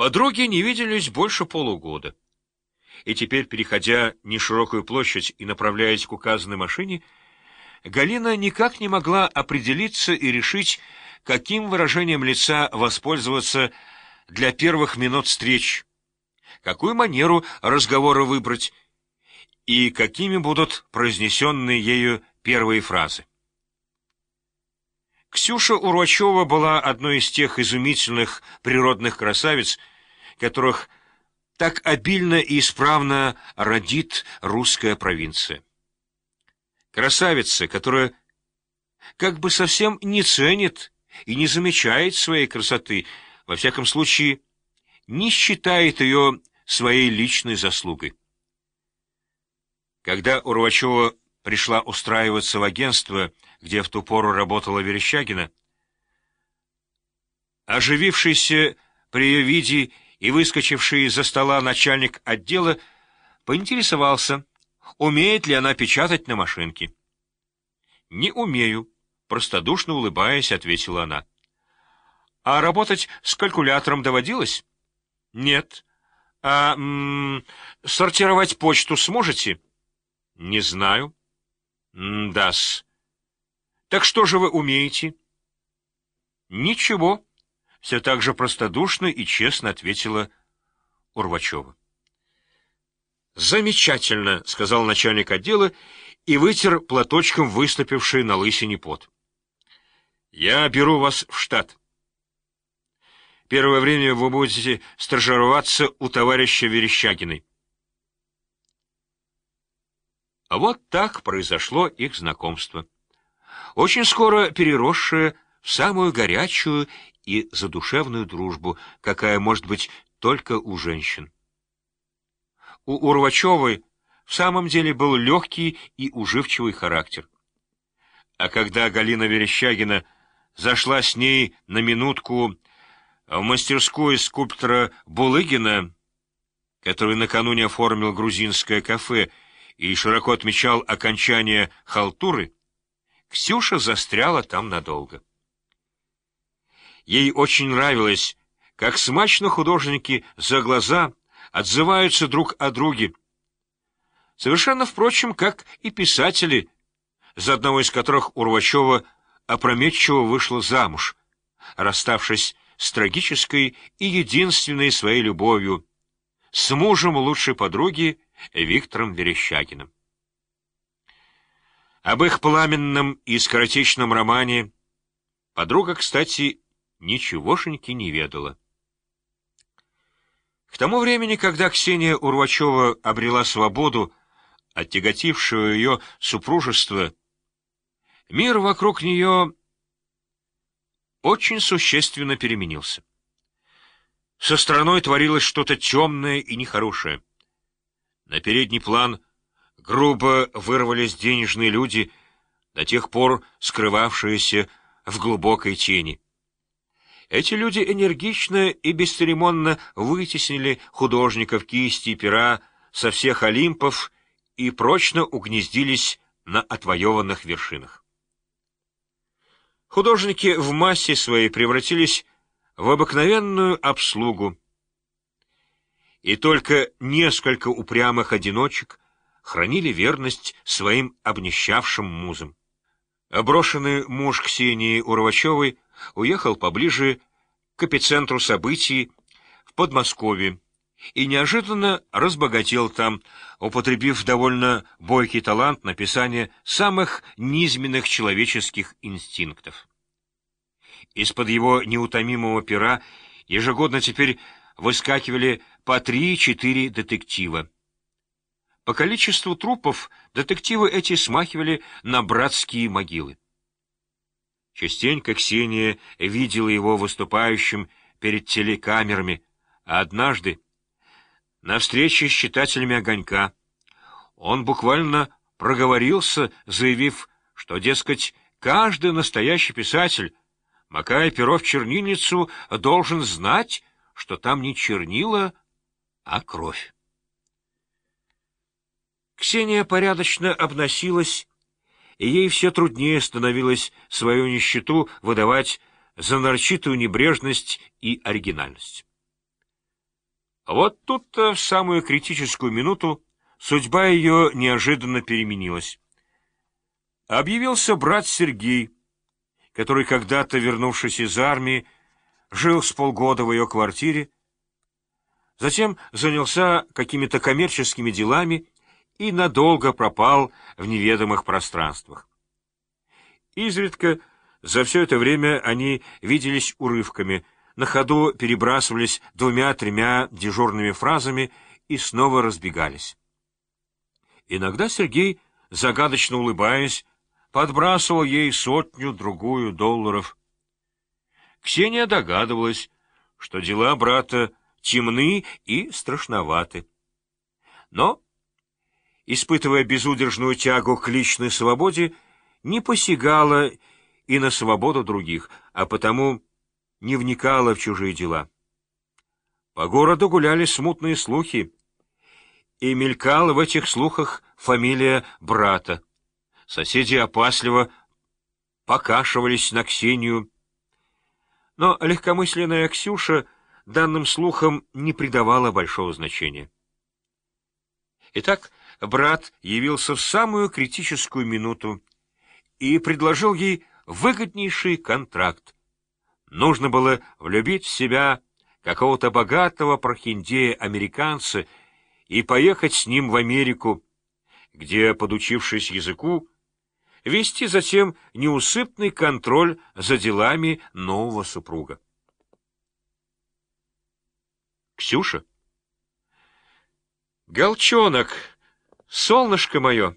Подруги не виделись больше полугода. И теперь, переходя неширокую площадь и направляясь к указанной машине, Галина никак не могла определиться и решить, каким выражением лица воспользоваться для первых минут встреч, какую манеру разговора выбрать и какими будут произнесенные ею первые фразы. Ксюша Урвачева была одной из тех изумительных природных красавиц, которых так обильно и исправно родит русская провинция. Красавица, которая как бы совсем не ценит и не замечает своей красоты, во всяком случае, не считает ее своей личной заслугой. Когда Урвачева пришла устраиваться в агентство, где в ту пору работала Верещагина, оживившийся при ее виде и выскочивший из-за стола начальник отдела поинтересовался, умеет ли она печатать на машинке. «Не умею», — простодушно улыбаясь, ответила она. «А работать с калькулятором доводилось?» «Нет». «А м -м, сортировать почту сможете?» «Не знаю». «Да-с». «Так что же вы умеете?» «Ничего». Все так же простодушно и честно ответила Урвачева. «Замечательно», — сказал начальник отдела и вытер платочком выступивший на лысине пот. «Я беру вас в штат. Первое время вы будете стажироваться у товарища Верещагиной». Вот так произошло их знакомство. Очень скоро переросшее самую горячую и задушевную дружбу, какая может быть только у женщин. У Урвачевой в самом деле был легкий и уживчивый характер. А когда Галина Верещагина зашла с ней на минутку в мастерскую скульптора Булыгина, который накануне оформил грузинское кафе и широко отмечал окончание халтуры, Ксюша застряла там надолго. Ей очень нравилось, как смачно художники за глаза отзываются друг о друге. Совершенно, впрочем, как и писатели, за одного из которых Урвачева опрометчиво вышла замуж, расставшись с трагической и единственной своей любовью, с мужем лучшей подруги Виктором Верещагиным. Об их пламенном и скоротечном романе подруга, кстати, ничегошеньки не ведала. К тому времени, когда Ксения Урвачева обрела свободу от тяготившего ее супружества, мир вокруг нее очень существенно переменился. Со страной творилось что-то темное и нехорошее. На передний план грубо вырвались денежные люди, до тех пор скрывавшиеся в глубокой тени. Эти люди энергично и бесцеремонно вытеснили художников кисти и пера со всех Олимпов и прочно угнездились на отвоеванных вершинах. Художники в массе своей превратились в обыкновенную обслугу, и только несколько упрямых одиночек хранили верность своим обнищавшим музам. Брошенный муж Ксении Урвачевой уехал поближе к эпицентру событий в Подмосковье и неожиданно разбогател там, употребив довольно бойкий талант написания самых низменных человеческих инстинктов. Из-под его неутомимого пера ежегодно теперь выскакивали по три-четыре детектива. По количеству трупов детективы эти смахивали на братские могилы. Частенько Ксения видела его выступающим перед телекамерами, а однажды, на встрече с читателями «Огонька», он буквально проговорился, заявив, что, дескать, каждый настоящий писатель, макая перо в чернильницу, должен знать, что там не чернила, а кровь. Ксения порядочно обносилась, и ей все труднее становилось свою нищету выдавать за нарчитую небрежность и оригинальность. Вот тут-то в самую критическую минуту судьба ее неожиданно переменилась. Объявился брат Сергей, который когда-то, вернувшись из армии, жил с полгода в ее квартире, затем занялся какими-то коммерческими делами и надолго пропал в неведомых пространствах. Изредка за все это время они виделись урывками, на ходу перебрасывались двумя-тремя дежурными фразами и снова разбегались. Иногда Сергей, загадочно улыбаясь, подбрасывал ей сотню-другую долларов. Ксения догадывалась, что дела брата темны и страшноваты. Но, испытывая безудержную тягу к личной свободе, не посягала и на свободу других, а потому не вникала в чужие дела. По городу гуляли смутные слухи, и мелькала в этих слухах фамилия брата. Соседи опасливо покашивались на Ксению, но легкомысленная Ксюша данным слухам не придавала большого значения. Итак, брат явился в самую критическую минуту и предложил ей выгоднейший контракт. Нужно было влюбить в себя какого-то богатого прохиндея-американца и поехать с ним в Америку, где, подучившись языку, вести затем неусыпный контроль за делами нового супруга. Ксюша? Голчонок, солнышко мое!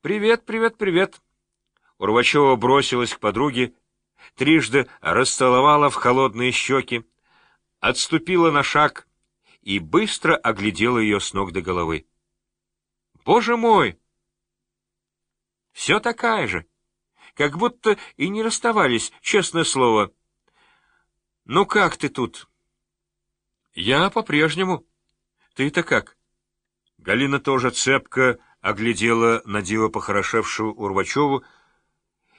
Привет, привет, привет! Урвачева бросилась к подруге, трижды расцеловала в холодные щеки, отступила на шаг и быстро оглядела ее с ног до головы. «Боже мой!» «Все такая же, как будто и не расставались, честное слово. Ну как ты тут?» «Я по-прежнему. Ты-то как?» Галина тоже цепко оглядела на диво похорошевшую Урвачеву,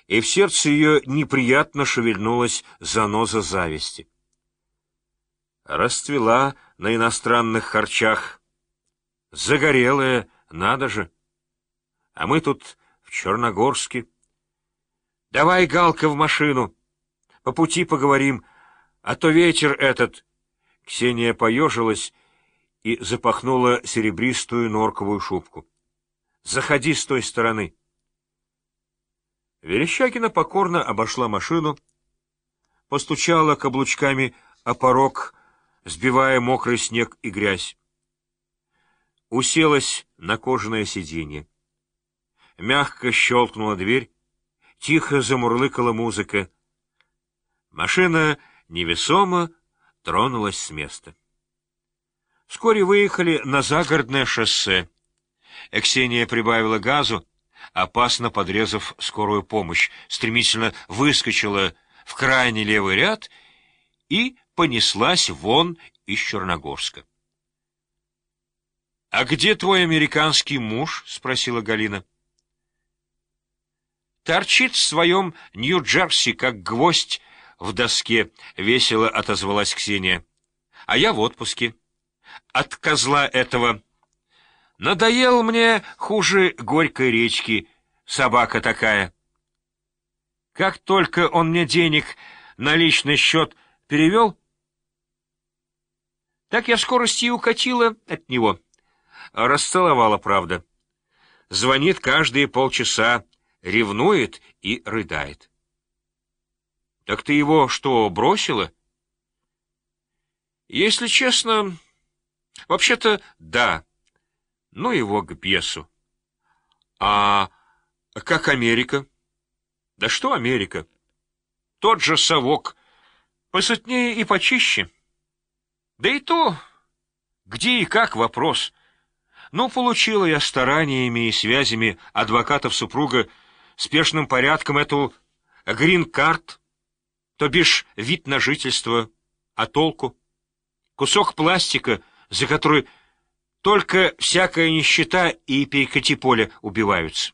и в сердце ее неприятно шевельнулась заноза зависти. Расцвела на иностранных харчах. Загорелая, надо же. А мы тут в Черногорске. Давай, Галка, в машину. По пути поговорим, а то вечер этот... Ксения поежилась и запахнула серебристую норковую шубку. Заходи с той стороны. Верещагина покорно обошла машину, постучала каблучками о порог, сбивая мокрый снег и грязь. Уселась на кожаное сиденье. Мягко щелкнула дверь, тихо замурлыкала музыка. Машина невесомо тронулась с места. Вскоре выехали на загородное шоссе. Эксения прибавила газу, опасно подрезав скорую помощь, стремительно выскочила в крайний левый ряд и понеслась вон из Черногорска. — А где твой американский муж? — спросила Галина. — Торчит в своем Нью-Джерси, как гвоздь в доске, — весело отозвалась Ксения. — А я в отпуске. От козла этого... Надоел мне хуже горькой речки, собака такая. Как только он мне денег на личный счет перевел, так я в скорости и укатила от него. Расцеловала, правда. Звонит каждые полчаса, ревнует и рыдает. — Так ты его что, бросила? — Если честно, вообще-то да. Ну его к бесу. А как Америка? Да что Америка? Тот же совок. Посытнее и почище. Да и то, где и как вопрос. Ну, получила я стараниями и связями адвокатов супруга спешным порядком эту грин-карт, то бишь вид на жительство, а толку? Кусок пластика, за который только всякая нищета и перекати поле убиваются.